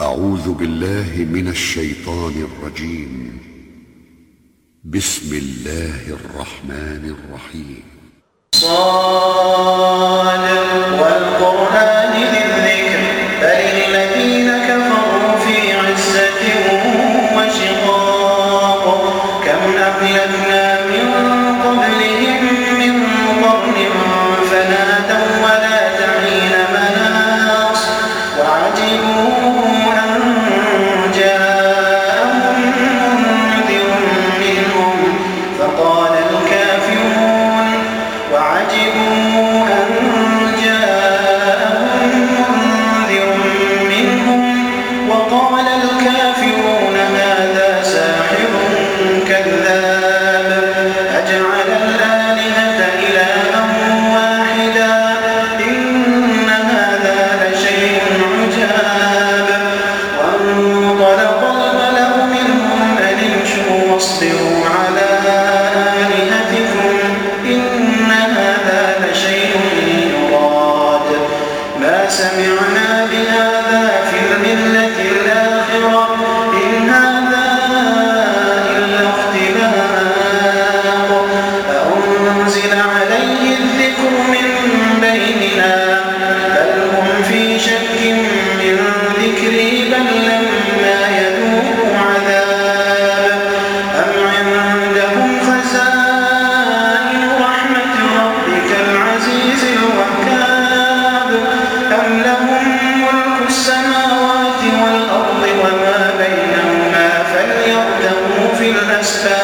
أعوذ بالله من الشيطان الرجيم. بسم الله الرحمن الرحيم. صالح والقرآن للذكر الذكر فإنك understand.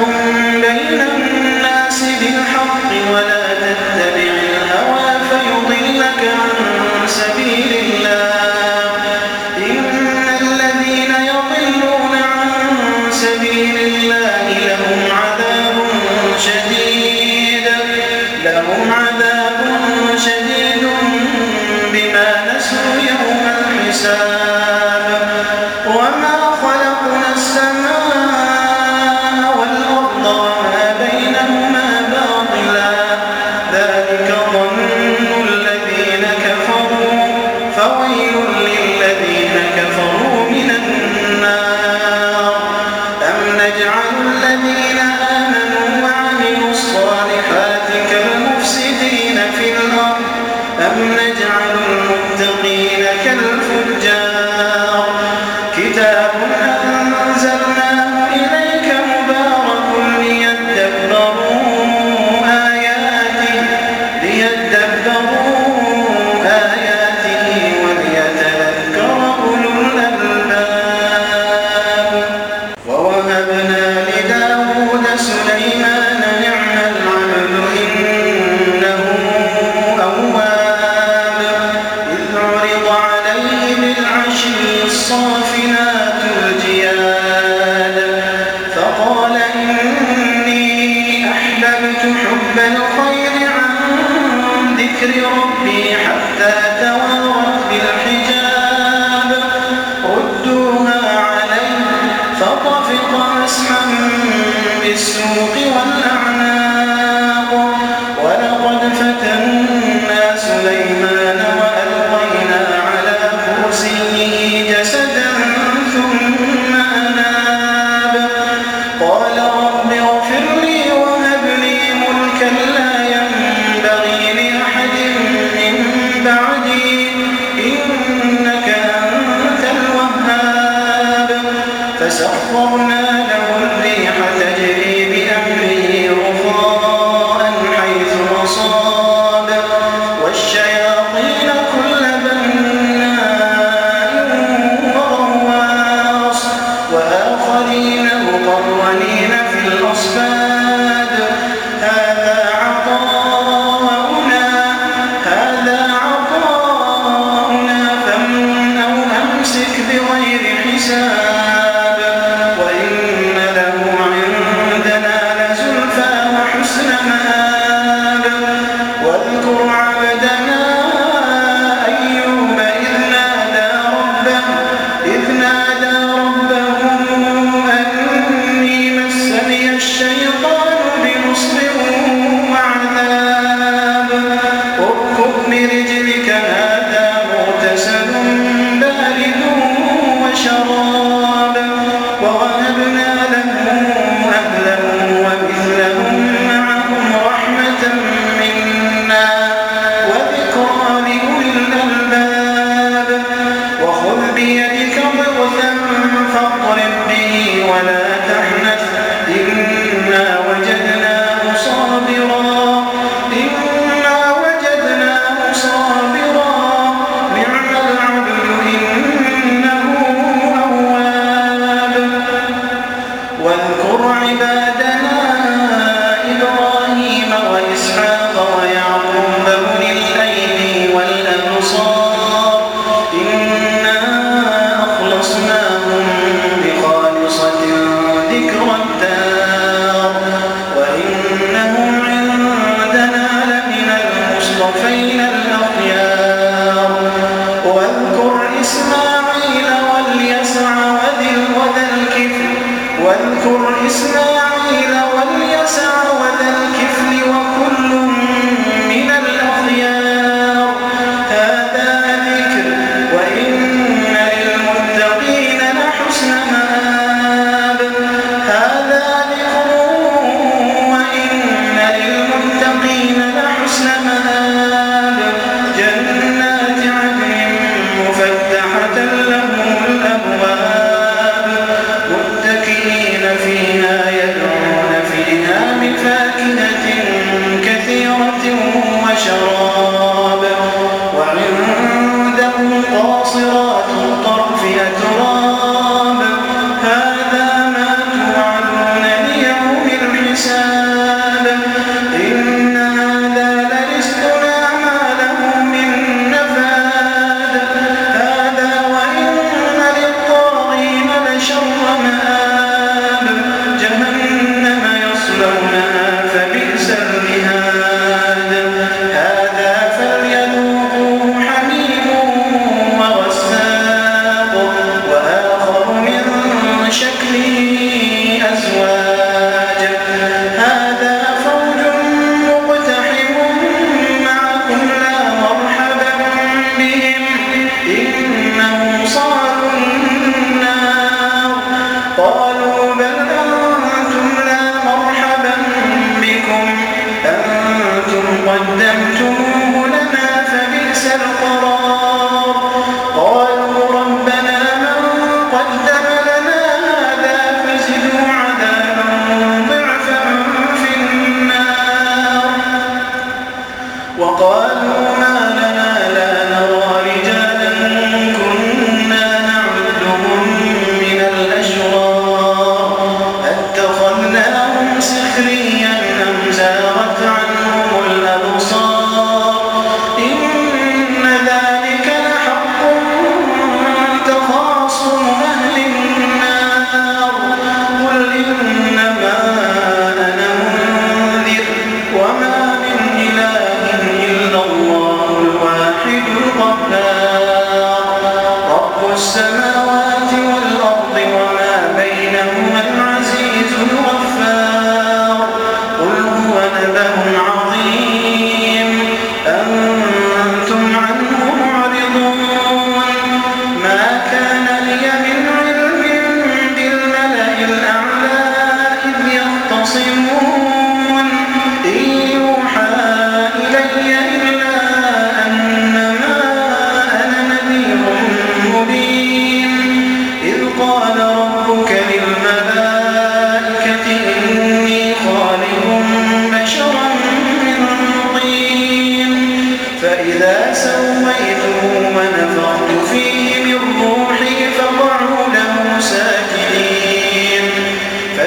لكم بين Yeah. 지나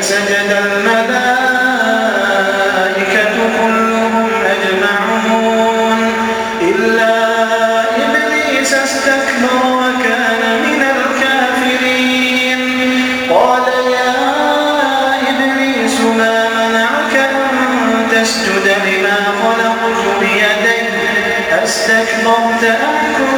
سجد that long that I could